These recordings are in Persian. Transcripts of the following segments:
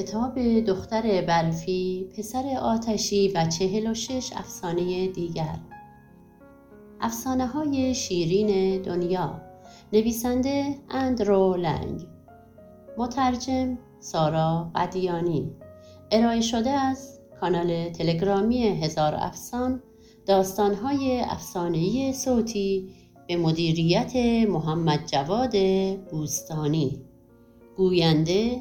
کتاب دختر برفی پسر آتشی و چهل و شش افسانه دیگر. افسانه های شیرین دنیا. نویسنده اندرو لنگ. مترجم سارا قدیانی ارائه شده از کانال تلگرامی هزار افسان داستانهای افسانهای صوتی به مدیریت محمد جواد بوستانی. گوینده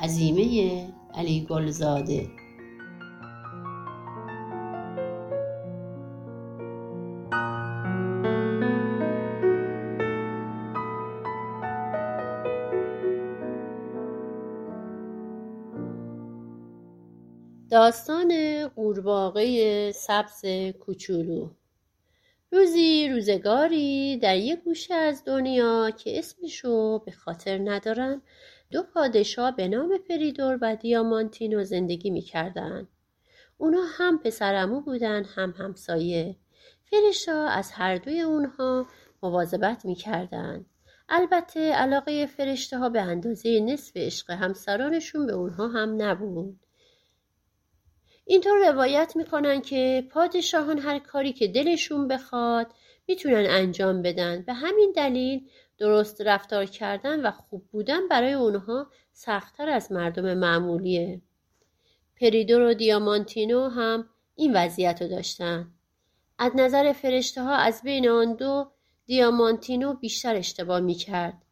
عزیمه علی گلزاده. داستان قورباغه سبز کوچولو. روزی روزگاری در یک گوشه از دنیا که اسمشو به خاطر ندارم دو پادشاه به نام پریدور و دیامانتینو زندگی می‌کردن. اونا هم پسرمو بودن هم همسایه. فرشتا از هر دوی اونها مواظبت می‌کردن. البته علاقه فرشته ها به اندازه نصف عشق همسرانشون به اونها هم نبود. اینطور روایت می‌کنن که پادشاهان هر کاری که دلشون بخواد می‌تونن انجام بدن به همین دلیل درست رفتار کردن و خوب بودن برای اونها سختتر از مردم معمولیه. پریدور و دیامانتینو هم این وضعیت رو داشتن. از نظر فرشته ها از بین آن دو دیامانتینو بیشتر اشتباه می کرد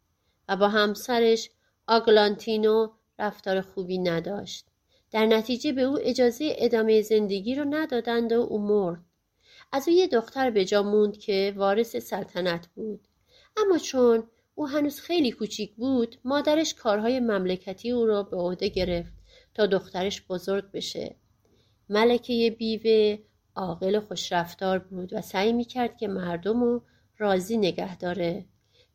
و با همسرش آگلانتینو رفتار خوبی نداشت. در نتیجه به او اجازه ادامه زندگی رو ندادند و او مرد. از او یه دختر به جا موند که وارث سلطنت بود. اما چون او هنوز خیلی کوچیک بود مادرش کارهای مملکتی او را به عهده گرفت تا دخترش بزرگ بشه ملکه بیوه عاقل خوشرفتار بود و سعی می‌کرد که مردم رو راضی نگه داره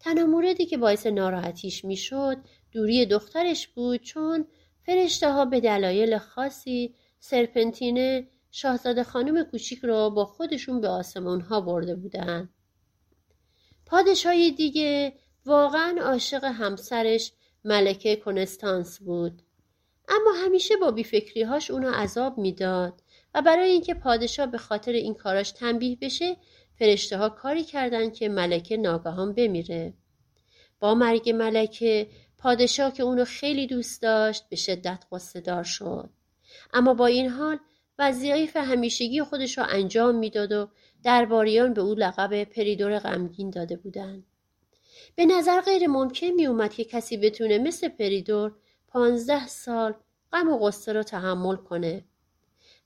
تنها موردی که باعث ناراحتیش می‌شد دوری دخترش بود چون فرشته ها به دلایل خاصی سرپنتینه شاهزاده خانم کوچیک را با خودشون به آسمان ها برده بودند. پادشاهی دیگه واقعا عاشق همسرش ملکه کنستانس بود. اما همیشه با بیفکریهاش اونو عذاب می‌داد و برای اینکه پادشاه به خاطر این کاراش تنبیه بشه فرشته ها کاری کردند که ملکه ناگهان بمیره. با مرگ ملکه پادشاه که اونو خیلی دوست داشت به شدت قصه شد. اما با این حال وظیف همیشگی خودش را انجام می‌داد و درباریان به او لقب پریدور غمگین داده بودند. به نظر غیر ممکن می اومد که کسی بتونه مثل پریدور پانزده سال غم و غصه را تحمل کنه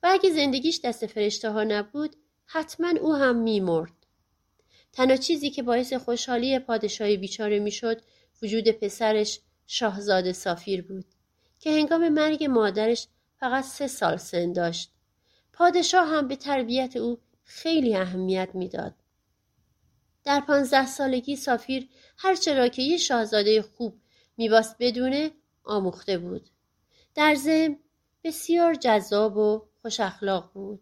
و اگه زندگیش دست فرشته ها نبود حتما او هم میمرد. تنها چیزی که باعث خوشحالی پادشاهی بیچاره می‌شد وجود پسرش شاهزاده سافیر بود که هنگام مرگ مادرش فقط سه سال سن داشت. پادشاه هم به تربیت او خیلی اهمیت می‌داد. در پانزده سالگی سافیر هرچه را که یه شاهزاده خوب میباست بدونه آموخته بود. در ضمن بسیار جذاب و خوش اخلاق بود.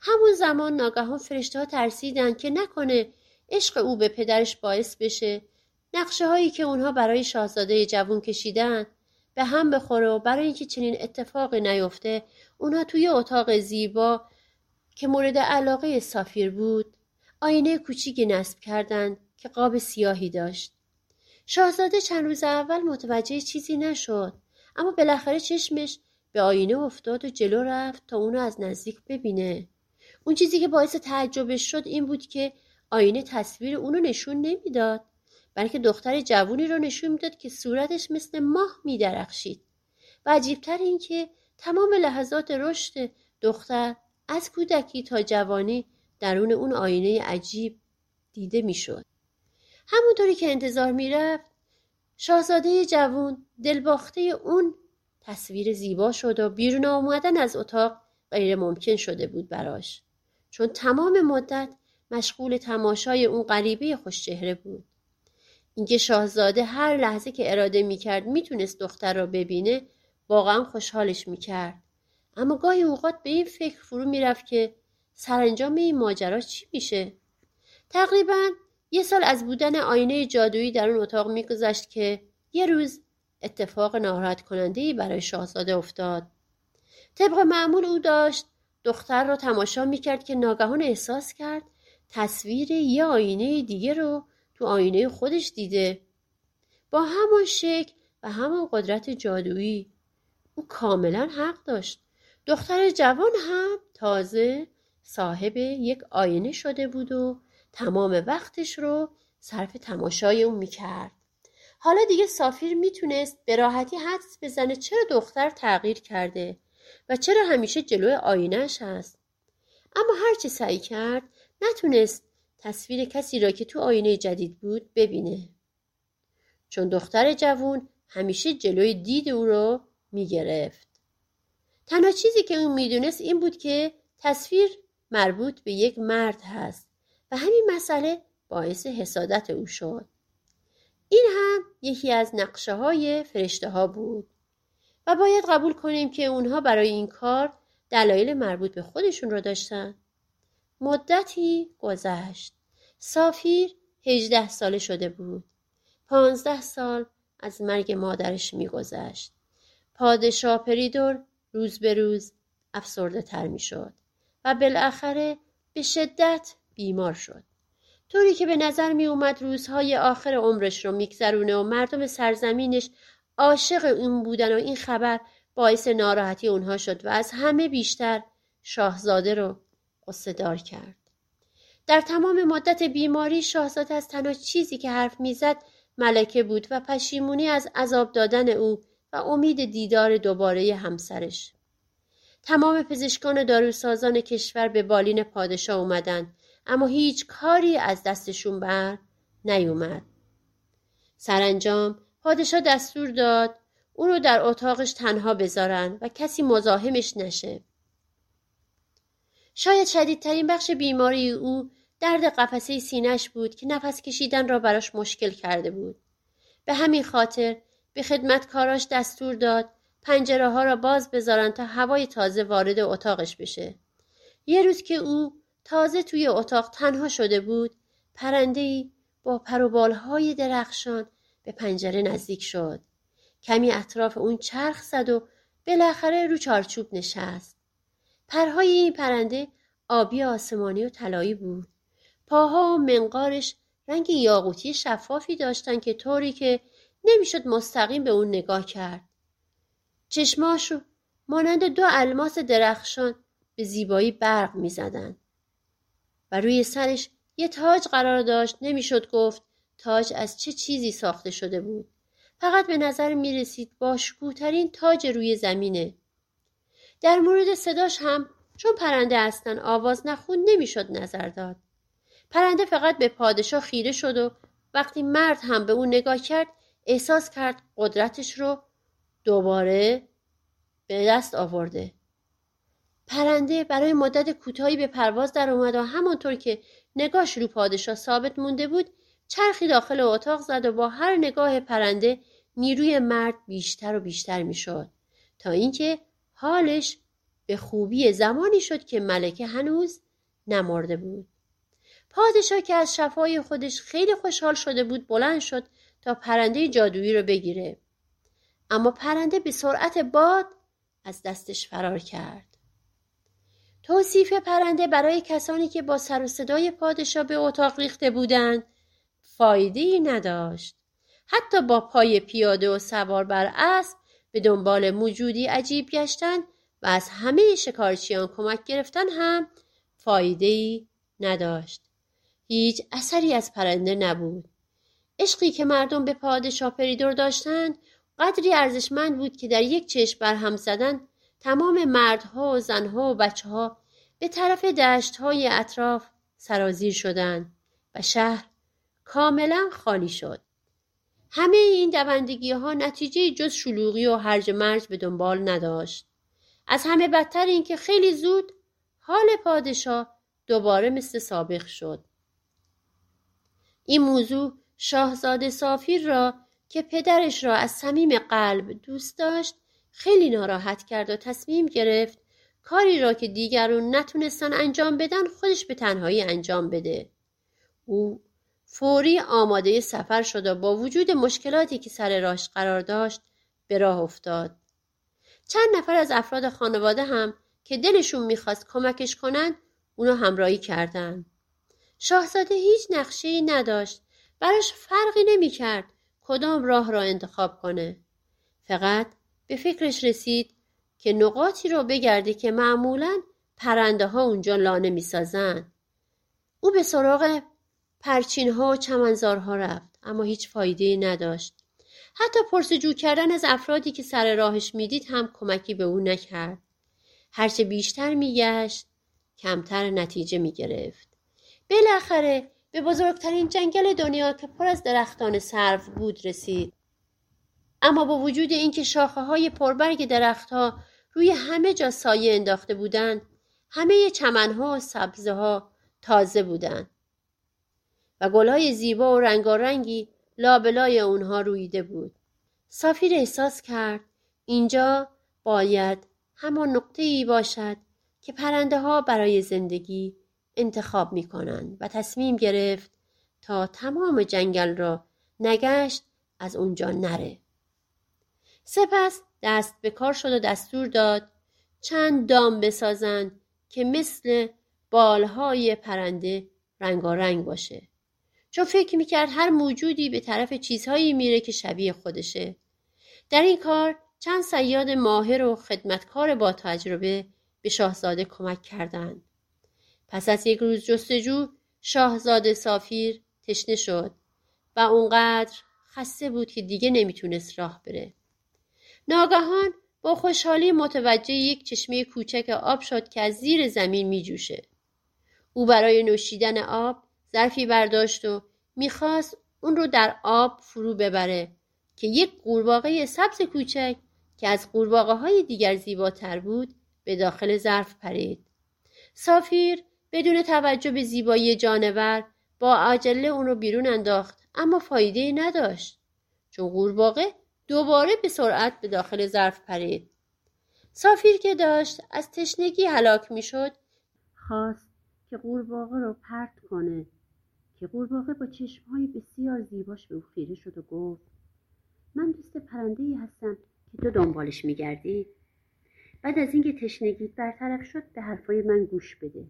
همون زمان ناگهان فرشته ها ترسیدن که نکنه عشق او به پدرش باعث بشه نقشه هایی که اونها برای شاهزاده جوون کشیدن به هم بخوره و برای اینکه چنین اتفاقی نیفته اونها توی اتاق زیبا که مورد علاقه سافیر بود آینه کوچیکی نصب کردند که قاب سیاهی داشت. شاهزاده چند روز اول متوجه چیزی نشد اما بالاخره چشمش به آینه افتاد و جلو رفت تا اونو از نزدیک ببینه. اون چیزی که باعث تعجبش شد این بود که آینه تصویر اونو نشون نمی‌داد بلکه دختر جوونی رو نشون می‌داد که صورتش مثل ماه میدرخشید. و عجیبتر این که تمام لحظات رشد دختر از کودکی تا جوانی درون اون آینه عجیب دیده می‌شد. همونطوری که انتظار می‌رفت شاهزاده جوون دلباخته اون تصویر زیبا شد و بیرون آمدن از اتاق غیر ممکن شده بود براش. چون تمام مدت مشغول تماشای اون غریبه خوشچهره بود. اینکه شاهزاده هر لحظه که اراده می‌کرد می‌تونست دختر را ببینه واقعا خوشحالش می‌کرد. اما گاهی اوقات به این فکر فرو می‌رفت که سرانجام این ماجرا چی میشه؟ تقریبا یه سال از بودن آینه جادویی در اون اتاق میگذشت که یه روز اتفاق ناراحت کننده برای شاهزاده افتاد. طبق معمول او داشت دختر را تماشا می‌کرد که ناگهان احساس کرد تصویر یه آینه دیگه رو تو آینه خودش دیده. با همان شکل و همان قدرت جادویی او کاملا حق داشت. دختر جوان هم تازه صاحب یک آینه شده بود و تمام وقتش رو صرف تماشای اون می‌کرد. حالا دیگه سافیر می‌تونست به راحتی حدس بزنه چرا دختر تغییر کرده و چرا همیشه جلوی آینهش هست. اما هرچی سعی کرد نتونست تصویر کسی را که تو آینه جدید بود ببینه. چون دختر جوون همیشه جلوی دید او رو می‌گرفت. تنها چیزی که اون می‌دونست این بود که تصویر مربوط به یک مرد هست و همین مسئله باعث حسادت او شد. این هم یکی از نقشه های فرشته ها بود و باید قبول کنیم که اونها برای این کار دلایل مربوط به خودشون رو داشتن. مدتی گذشت. سافیر هجده ساله شده بود. پانزده سال از مرگ مادرش میگذشت. پادشاه پریدور روز به روز افسرده تر می شد و بالاخره به شدت بیمار شد. طوری که به نظر می اومد روزهای آخر عمرش رو میگذرونه و مردم سرزمینش عاشق اون بودن و این خبر باعث ناراحتی اونها شد و از همه بیشتر شاهزاده رو قصه دار کرد. در تمام مدت بیماری شاهزاده از تنها چیزی که حرف می‌زد ملکه بود و پشیمونی از عذاب دادن او و امید دیدار دوباره همسرش. تمام پزشکان و داروسازان کشور به بالین پادشاه اومدن اما هیچ کاری از دستشون بر نیومد. سرانجام پادشاه دستور داد او رو در اتاقش تنها بذارن و کسی مزاحمش نشه. شاید شدیدترین بخش بیماری او درد قفسه سینش بود که نفس کشیدن را براش مشکل کرده بود. به همین خاطر به خدمتکاراش دستور داد پنجره ها را باز بذارن تا هوای تازه وارد اتاقش بشه. یه روز که او تازه توی اتاق تنها شده بود پرنده با پروبالهای درخشان به پنجره نزدیک شد. کمی اطراف اون چرخ زد و بالاخره رو چارچوب نشست. پرهای این پرنده آبی آسمانی و طلایی بود. پاها و منقارش رنگ یاقوتی شفافی داشتن که طوری که نمی‌شد مستقیم به اون نگاه کرد. چشماشو مانند دو الماس درخشان به زیبایی برق می‌زدند و روی سرش یه تاج قرار داشت نمی‌شد گفت تاج از چه چیزی ساخته شده بود. فقط به نظر می رسید تاج روی زمینه. در مورد صداش هم چون پرنده هستن آواز نخون نمی‌شد نظر داد. پرنده فقط به پادشاه خیره شد و وقتی مرد هم به اون نگاه کرد احساس کرد قدرتش رو دوباره به دست آورده. پرنده برای مدت کوتاهی به پرواز در اومد و همانطور که نگاش رو پادشاه ثابت مونده بود چرخی داخل اتاق زد و با هر نگاه پرنده نیروی مرد بیشتر و بیشتر می‌شد. تا اینکه حالش به خوبی زمانی شد که ملکه هنوز نمرده بود. پادشاه که از شفای خودش خیلی خوشحال شده بود بلند شد تا پرنده جادویی رو بگیره. اما پرنده به سرعت باد از دستش فرار کرد. توصیف پرنده برای کسانی که با سر و صدای پادشاه به اتاق ریخته بودند فایده نداشت. حتی با پای پیاده و سوار بر اسب به دنبال موجودی عجیب گشتن و از همه شکارچیان کمک گرفتن هم فایده نداشت. هیچ اثری از پرنده نبود. عشقی که مردم به پادشاه پریدور داشتند قدری ارزشمند بود که در یک چشم بر هم زدن تمام مردها و زنها و بچه ها به طرف دشت های اطراف سرازیر شدند و شهر کاملا خالی شد. همه این دوندگی ها نتیجه جز شلوغی و هرج مرج به دنبال نداشت. از همه بدتر اینکه خیلی زود حال پادشاه دوباره مثل سابق شد. این موضوع شاهزاده سافیر را که پدرش را از صمیم قلب دوست داشت خیلی ناراحت کرد و تصمیم گرفت کاری را که دیگرون نتونستن انجام بدن خودش به تنهایی انجام بده. او فوری آماده سفر شد و با وجود مشکلاتی که سر راش قرار داشت به راه افتاد چند نفر از افراد خانواده هم که دلشون می‌خواست کمکش کنند اونو همراهی کردند. شاهزاده هیچ نقشه نداشت براش فرقی نمی‌کرد کدام راه را انتخاب کنه. فقط به فکرش رسید که نقاطی رو بگرده که معمولا پرنده ها اونجا لانه می‌سازن. او به سراغ پرچین ها و چمنزارها رفت اما هیچ فایده نداشت. حتی پرسجو کردن از افرادی که سر راهش می‌دید هم کمکی به او نکرد. هرچه بیشتر میگشت کمتر نتیجه می‌گرفت. بالاخره به بزرگترین جنگل دنیا که پر از درختان سرو بود رسید. اما با وجود اینکه شاخه های پربرگ درختها روی همه جا سایه انداخته بودند همه چمنها و سبزه ها تازه بودند و گلهای زیبا و رنگارنگی لابلای اونها رویده بود. سافیر احساس کرد اینجا باید همان نقطه ای باشد که پرنده ها برای زندگی انتخاب می کنند و تصمیم گرفت تا تمام جنگل را نگشت از اونجا نره. سپس دست به کار شد و دستور داد چند دام بسازند که مثل بالهای پرنده رنگارنگ باشه. چون فکر می‌کرد هر موجودی به طرف چیزهایی میره که شبیه خودشه. در این کار چند سیاد ماهر و خدمتکار با تجربه به شاهزاده کمک کردند. پس از یک روز جستجو شاهزاده سافیر تشنه شد و اونقدر خسته بود که دیگه نمی‌تونست راه بره. ناگهان با خوشحالی متوجه یک چشمه کوچک آب شد که از زیر زمین میجوشه. او برای نوشیدن آب ظرفی برداشت و می‌خواست اون رو در آب فرو ببره که یک قورباغه سبز کوچک که از قورباغه های دیگر زیباتر بود به داخل ظرف پرید. سافیر بدون توجه به زیبایی جانور با عجله اون رو بیرون انداخت اما فایده نداشت. چون قورباغه دوباره به سرعت به داخل ظرف پرید. سافیر که داشت از تشنگی هلاک می‌شد خواست که قورباغه رو پرت کنه که قورباغه با چشمهای بسیار زیباش به او خیره شد و گفت من دوست پرنده ای هستم که تو دنبالش میگردی. بعد از اینکه تشنگیت برطرف شد به حرفای من گوش بده.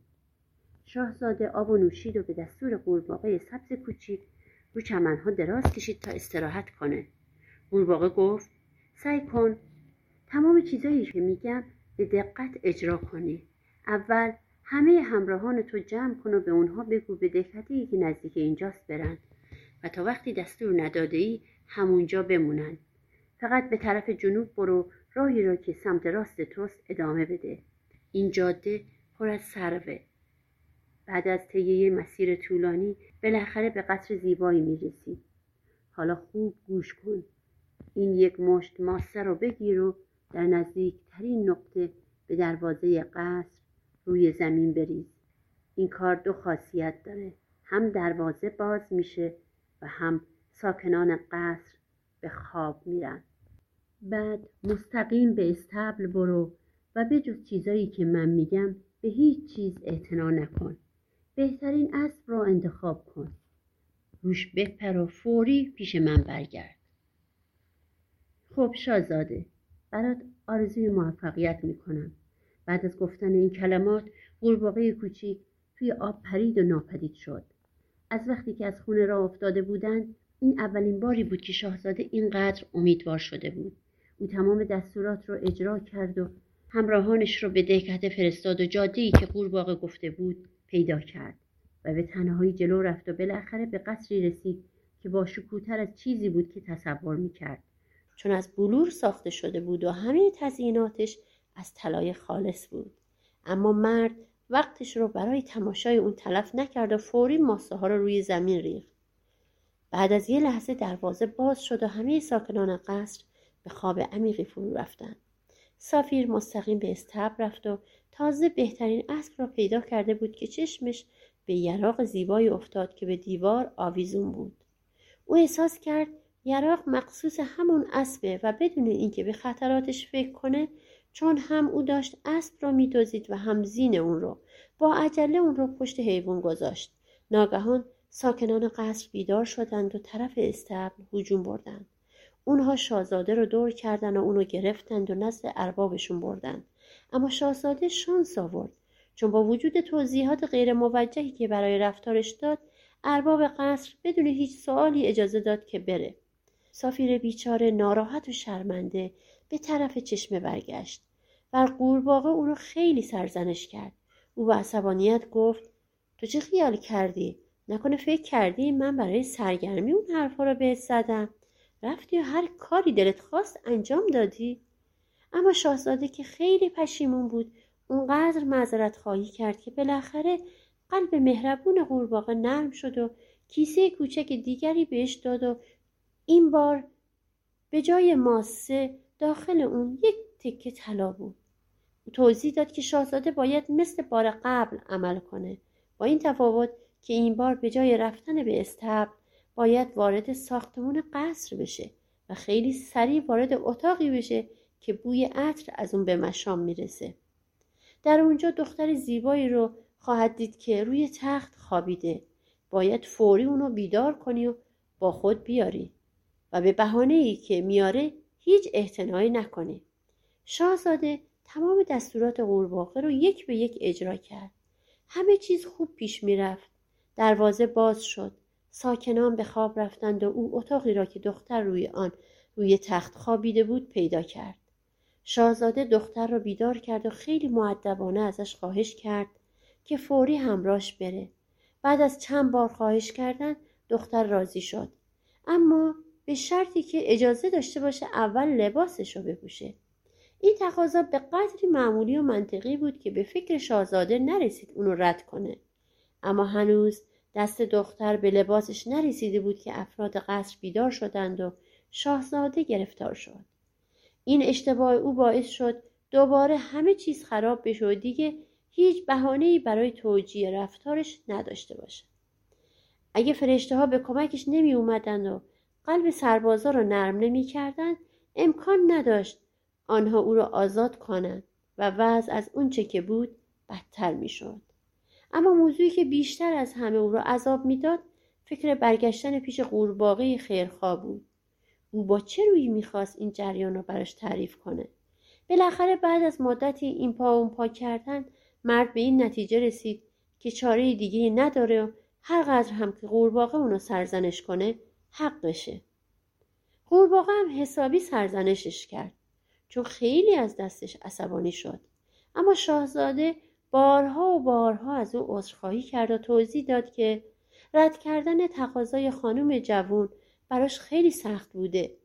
شاهزاده آب و نوشید و به دستور قورباغه سبز کوچیک رو چمنها دراز کشید تا استراحت کنه. قورباغه گفت سعی کن تمام چیزایی که میگم به دقت اجرا کنی. اول همه همراهان تو جمع کن و به اونها بگو به دقتی که نزدیک اینجاست برن و تا وقتی دستور نداده ای همونجا بمونن. فقط به طرف جنوب برو راهی را که سمت راست توست ادامه بده. این جاده پر از سروه. بعد از طی مسیر طولانی بالاخره به قصر زیبایی می‌رسی. حالا خوب گوش کن. این یک مشت ماسه رو بگیر و در نزدیکترین نقطه به دروازه قصر روی زمین بریز. این کار دو خاصیت داره. هم دروازه باز میشه و هم ساکنان قصر به خواب میرن. بعد مستقیم به استبل برو و به جز چیزایی که من میگم به هیچ چیز اعتنا نکن. بهترین اسب را انتخاب کن. روش بپر و فوری پیش من برگرد. خب شاهزاده برات آرزوی موفقیت می‌کنم. بعد از گفتن این کلمات قورباغه کوچیک توی آب پرید و ناپدید شد. از وقتی که از خونه را افتاده بودند این اولین باری بود که شاهزاده اینقدر امیدوار شده بود. او تمام دستورات را اجرا کرد و همراهانش را به دهکده فرستاد و جاده‌ای که قورباغه گفته بود پیدا کرد و به تنهایی جلو رفت و بالاخره به قصری رسید که با شکوتر از چیزی بود که تصور می‌کرد. چون از بلور ساخته شده بود و همه تزییناتش از طلای خالص بود. اما مرد وقتش رو برای تماشای اون تلف نکرد و فوری ماسه ها رو روی زمین ریخت. بعد از یه لحظه دروازه باز شد و همه ساکنان قصر به خواب عمیقی فرو رفتند. سافیر مستقیم به استبر رفت و تازه بهترین اسب را پیدا کرده بود که چشمش به یراق زیبایی افتاد که به دیوار آویزون بود. او احساس کرد یراق مخصوص همون اسبه و بدون اینکه به خطراتش فکر کنه چون هم او داشت اسب را میدوزید و هم زین اون رو. با عجله اون رو پشت حیوان گذاشت. ناگهان ساکنان قصر بیدار شدند و طرف استبل هجوم بردند. اونها شاهزاده رو دور کردن و اونو گرفتند و نزد اربابشون بردن. اما شاهزاده شانس آورد. چون با وجود توضیحات غیر موجهی که برای رفتارش داد ارباب قصر بدون هیچ سوالی اجازه داد که بره. سافیر بیچاره ناراحت و شرمنده به طرف چشمه برگشت و قورباغه او رو خیلی سرزنش کرد. او با عصبانیت گفت تو چه خیال کردی؟ نکنه فکر کردی من برای سرگرمی اون حرفا رو بهت زدم؟ رفتی و هر کاری دلت خواست انجام دادی. اما شاهزاده که خیلی پشیمون بود اونقدر معذرت خواهی کرد که بالاخره قلب مهربون قورباغه نرم شد و کیسه کوچک دیگری بهش داد و این بار به جای ماسه داخل اون یک تکه طلا بود. توضیح داد که شاهزاده باید مثل بار قبل عمل کنه. با این تفاوت که این بار به جای رفتن به استبل باید وارد ساختمون قصر بشه و خیلی سریع وارد اتاقی بشه که بوی عطر از اون به مشام می‌رسه. در اونجا دختر زیبایی رو خواهد دید که روی تخت خوابیده. باید فوری اونو بیدار کنی و با خود بیاری و به بهانه ای که میاره هیچ احتنایی نکنی شاهزاده تمام دستورات قورباغه رو یک به یک اجرا کرد. همه چیز خوب پیش می‌رفت. دروازه باز شد. ساکنان به خواب رفتند و او اتاقی را که دختر روی آن روی تخت خوابیده بود پیدا کرد. شاهزاده دختر را بیدار کرد و خیلی معدبانه ازش خواهش کرد که فوری همراش بره. بعد از چند بار خواهش کردن دختر راضی شد. اما به شرطی که اجازه داشته باشه اول لباسش رو بپوشه. این تقاضا به قدری معمولی و منطقی بود که به فکر شاهزاده نرسید اونو رد کنه. اما هنوز دست دختر به لباسش نرسیده بود که افراد قصر بیدار شدند و شاهزاده گرفتار شد این اشتباه او باعث شد دوباره همه چیز خراب بشه و دیگه هیچ بهانه‌ای برای توجیه رفتارش نداشته باشه اگه فرشته ها به کمکش نمی اومدن و قلب سربازا رو نرم نمی کردن امکان نداشت آنها او را آزاد کنند و وضع از اونچه که بود بدتر می شد. اما موضوعی که بیشتر از همه او را عذاب می‌داد فکر برگشتن پیش قورباغه خیرخواه بود. او با چه روی می‌خواست این جریان را براش تعریف کنه؟ بالاخره بعد از مدتی این پا اون پا کردن مرد به این نتیجه رسید که چاره دیگه نداره و هر قدر هم که قورباغه اونو سرزنش کنه حقشه قورباغه هم حسابی سرزنشش کرد چون خیلی از دستش عصبانی شد. اما شاهزاده بارها و بارها از او عذرخواهی کرد و توضیح داد که رد کردن تقاضای خانم جوون براش خیلی سخت بوده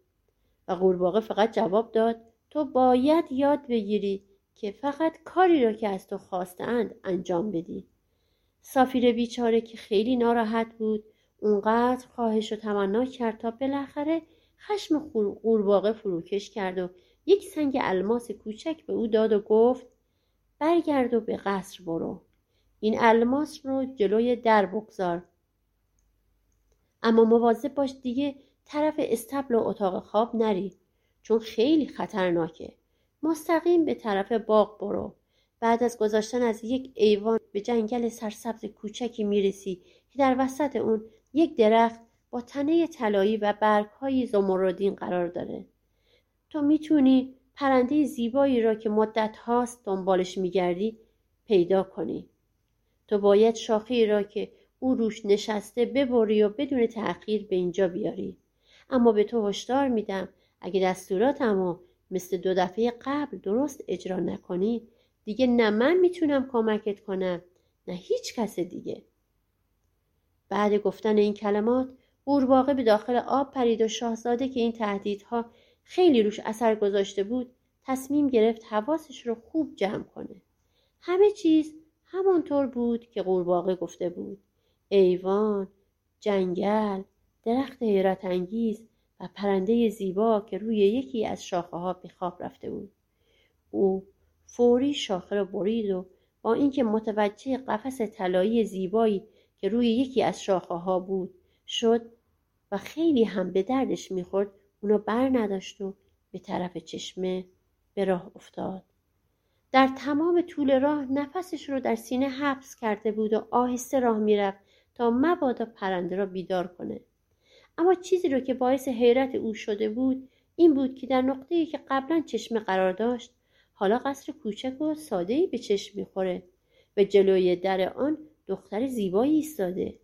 و قورباغه فقط جواب داد تو باید یاد بگیری که فقط کاری را که از تو خواستند انجام بدی. سافیر بیچاره که خیلی ناراحت بود اونقدر خواهش و تمنا کرد تا بالاخره خشم قورباغه فروکش کرد و یک سنگ الماس کوچک به او داد و گفت برگرد و به قصر برو. این الماس رو جلوی در بگذار. اما مواظب باش دیگه طرف استبل و اتاق خواب نری چون خیلی خطرناکه. مستقیم به طرف باغ برو. بعد از گذاشتن از یک ایوان به جنگل سرسبز کوچکی می‌رسی که در وسط اون یک درخت با تنه طلایی و برگهای زمردین قرار داره. تو می‌تونی پرنده زیبایی را که مدت هاست دنبالش میگردی پیدا کنی. تو باید شاخی را که او روش نشسته ببری و بدون تأخیر به اینجا بیاری. اما به تو هشدار میدم اگه دستوراتمو مثل دو دفعه قبل درست اجرا نکنی دیگه نه من می‌تونم کمکت کنم نه هیچ کس دیگه. بعد گفتن این کلمات قورباغه به داخل آب پرید و شاهزاده که این تهدیدها خیلی روش اثر گذاشته بود تصمیم گرفت حواسش رو خوب جمع کنه. همه چیز همانطور بود که قورباغه گفته بود. ایوان جنگل درخت حیرت انگیز و پرنده زیبا که روی یکی از شاخه ها به خواب رفته بود. او فوری شاخه را برید و با اینکه متوجه قفس طلایی زیبایی که روی یکی از شاخه ها بود شد و خیلی هم به دردش می‌خورد اونو بر نداشت و به طرف چشمه به راه افتاد. در تمام طول راه نفسش رو در سینه حبس کرده بود و آهسته راه می‌رفت تا مبادا پرنده را بیدار کنه. اما چیزی رو که باعث حیرت او شده بود این بود که در نقطه‌ای که قبلا چشمه قرار داشت حالا قصر کوچک و ساده‌ای به چشم می‌خوره و جلوی در آن دختر زیبایی ایستاده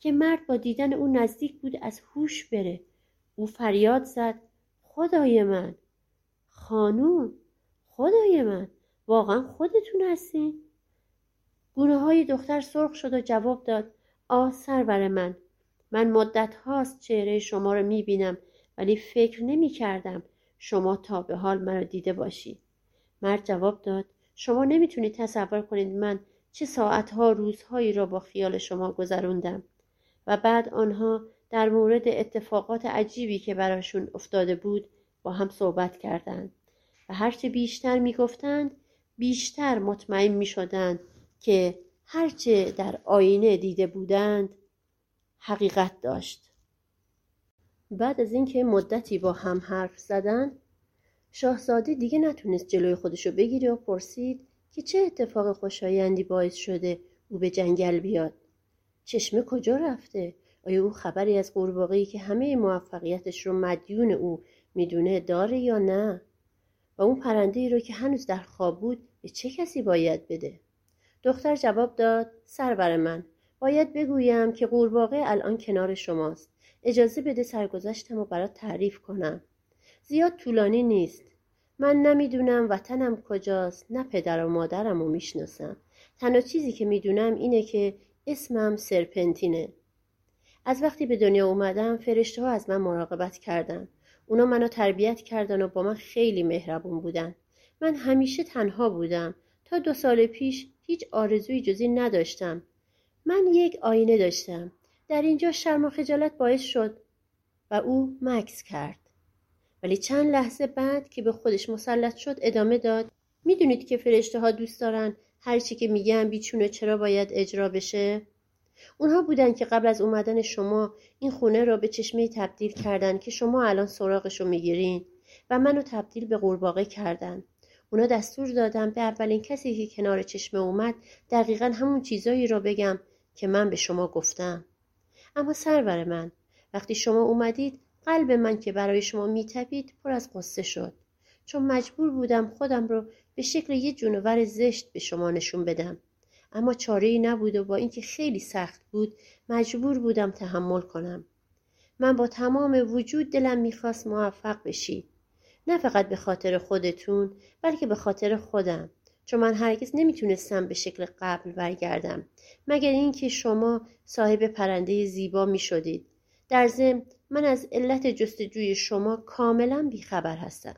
که مرد با دیدن او نزدیک بود از هوش بره. او فریاد زد. خدای من. خانوم خدای من. واقعا خودتون هستین؟ گونه های دختر سرخ شد و جواب داد. آه سرور من. من مدت هاست چهره شما رو می بینم ولی فکر نمی کردم شما تا به حال مرا دیده باشید. مرد جواب داد. شما نمی‌تونید تصور کنید من چه ساعتها روزهایی را با خیال شما گذروندم. و بعد آنها در مورد اتفاقات عجیبی که براشون افتاده بود با هم صحبت کردند. و هرچه بیشتر می‌گفتند بیشتر مطمئن می‌شدند که هرچه در آینه دیده بودند حقیقت داشت. بعد از اینکه مدتی با هم حرف زدند شاهزاده دیگه نتونست جلوی خودشو بگیره و پرسید که چه اتفاق خوشایندی باعث شده او به جنگل بیاد. چشمه کجا رفته؟ آیا او خبری از قورباغه‌ای که همه موفقیتش رو مدیون او می‌دونه داره یا نه؟ و اون پرنده ای رو که هنوز در خواب بود به چه کسی باید بده؟ دختر جواب داد سرور من باید بگویم که قورباغه الان کنار شماست. اجازه بده سرگذشتم و برات تعریف کنم. زیاد طولانی نیست. من نمی‌دونم وطنم کجاست نه پدر و مادرم رو می‌شناسم. تنها چیزی که می‌دونم اینه که اسمم سرپنتینه. از وقتی به دنیا اومدم فرشته ها از من مراقبت کردن. اونا منو تربیت کردن و با من خیلی مهربون بودن. من همیشه تنها بودم. تا دو سال پیش هیچ آرزوی جزی نداشتم. من یک آینه داشتم. در اینجا شرم و خجالت باعث شد و او مکس کرد. ولی چند لحظه بعد که به خودش مسلط شد ادامه داد. می‌دونید که فرشته ها دوست دارن هرچی که میگن بیچونه چرا باید اجرا بشه؟ اونها بودن که قبل از اومدن شما این خونه را به چشمه تبدیل کردن که شما الان سراغشو می‌گیرین و منو تبدیل به قورباغه کردن. اونا دستور دادن به اولین کسی که کنار چشمه اومد دقیقا همون چیزایی را بگم که من به شما گفتم. اما سرور من وقتی شما اومدید قلب من که برای شما میتپید پر از قصه شد. چون مجبور بودم خودم رو به شکل یه جونور زشت به شما نشون بدم. اما چاره ای نبود و با اینکه خیلی سخت بود مجبور بودم تحمل کنم. من با تمام وجود دلم می‌خواست موفق بشید نه فقط به خاطر خودتون بلکه به خاطر خودم. چون من هرگز نمی‌تونستم به شکل قبل برگردم. مگر اینکه شما صاحب پرنده زیبا می‌شدید. در ضمن من از علت جستجوی شما کاملا بیخبر هستم.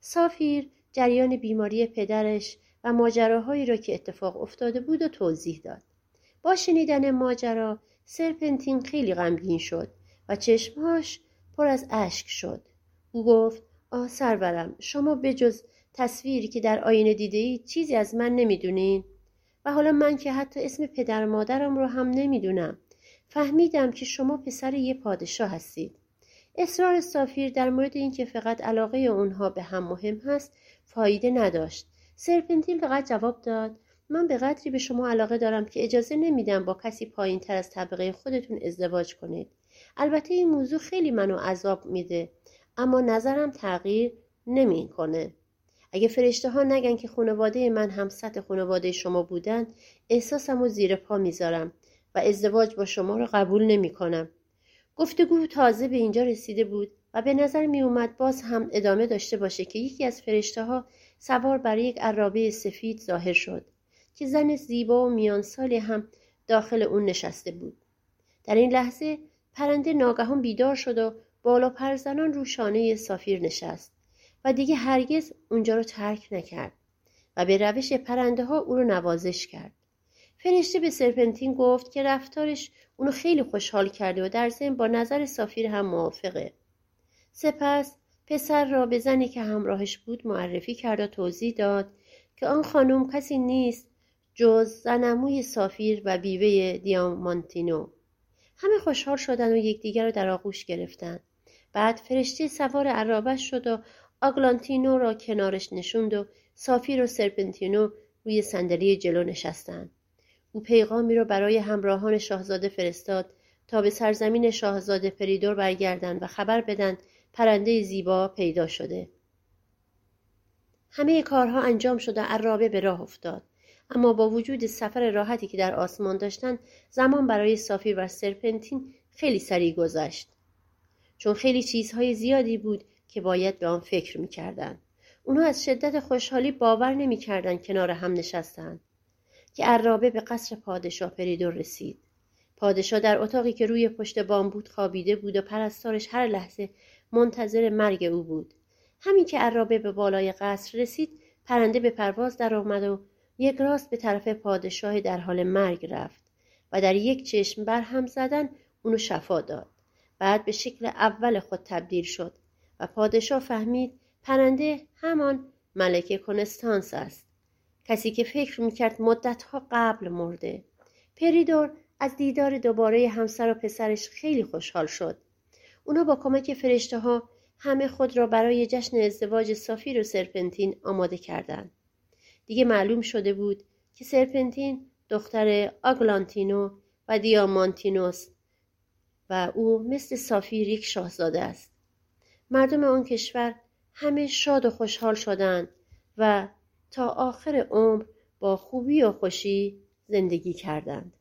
سافیر جریان بیماری پدرش و ماجراهایی را که اتفاق افتاده بود و توضیح داد. با شنیدن ماجرا سرپنتین خیلی غمگین شد و چشمهاش پر از اشک شد. او گفت آه سرورم شما بجز تصویری که در آینه دیده ای چیزی از من نمی‌دونین؟ و حالا من که حتی اسم پدر و مادرم رو هم نمی‌دونم فهمیدم که شما پسر یه پادشاه هستید. اصرار سافیر در مورد اینکه فقط علاقه اونها به هم مهم هست فایده نداشت. سرپنتین فقط جواب داد من به قدری به شما علاقه دارم که اجازه نمیدم با کسی پایین تر از طبقه خودتون ازدواج کنید. البته این موضوع خیلی منو عذاب میده اما نظرم تغییر نمی‌کنه. اگه فرشته ها نگن که خانواده من هم سطح خانواده شما بودن احساسم و زیر پا می‌ذارم و ازدواج با شما را قبول نمی کنم. گفتگو تازه به اینجا رسیده بود. و به نظر می اومد باز هم ادامه داشته باشه که یکی از فرشته ها سوار بر یک عرابه سفید ظاهر شد که زن زیبا و میان سالی هم داخل اون نشسته بود. در این لحظه پرنده ناگهان بیدار شد و بالا پرزنان رو شانه سافیر نشست و دیگه هرگز اونجا رو ترک نکرد و به روش پرنده ها او رو نوازش کرد. فرشته به سرپنتین گفت که رفتارش اونو خیلی خوشحال کرده و در ضمن با نظر سافیر هم موافقه. سپس پسر را به زنی که همراهش بود معرفی کرد و توضیح داد که آن خانم کسی نیست جز زنموی سافیر و بیوه دیامانتینو. همه خوشحال شدن و یکدیگر را در آغوش گرفتند. بعد فرشته سوار عرابش شد و آگلانتینو را کنارش نشوند و سافیر و سرپنتینو روی صندلی جلو نشستند. او پیغامی را برای همراهان شاهزاده فرستاد تا به سرزمین شاهزاده پریدور برگردند و خبر بدن پرنده زیبا پیدا شده. همه کارها انجام شده عرابه به راه افتاد. اما با وجود سفر راحتی که در آسمان داشتن زمان برای سافیر و سرپنتین خیلی سریع گذشت. چون خیلی چیزهای زیادی بود که باید به آن فکر می‌کردند اونها از شدت خوشحالی باور نمی‌کردند کنار هم نشستند که عرابه به قصر پادشاه پریدور رسید. پادشاه در اتاقی که روی پشت بام بود خوابیده بود و پرستارش هر لحظه منتظر مرگ او بود. همین که عرابه به بالای قصر رسید پرنده به پرواز درآمد و یک راست به طرف پادشاه در حال مرگ رفت و در یک چشم بر هم زدن اونو شفا داد. بعد به شکل اول خود تبدیل شد و پادشاه فهمید پرنده همان ملکه کنستانس است. کسی که فکر می‌کرد مدتها قبل مرده. پریدور از دیدار دوباره همسر و پسرش خیلی خوشحال شد. اونا با کمک فرشته ها همه خود را برای جشن ازدواج سافیر و سرپنتین آماده کردند. دیگه معلوم شده بود که سرپنتین دختر آگلانتینو و دیامانتینوس و او مثل سافیر یک شاهزاده است. مردم آن کشور همه شاد و خوشحال شدند و تا آخر عمر با خوبی و خوشی زندگی کردند.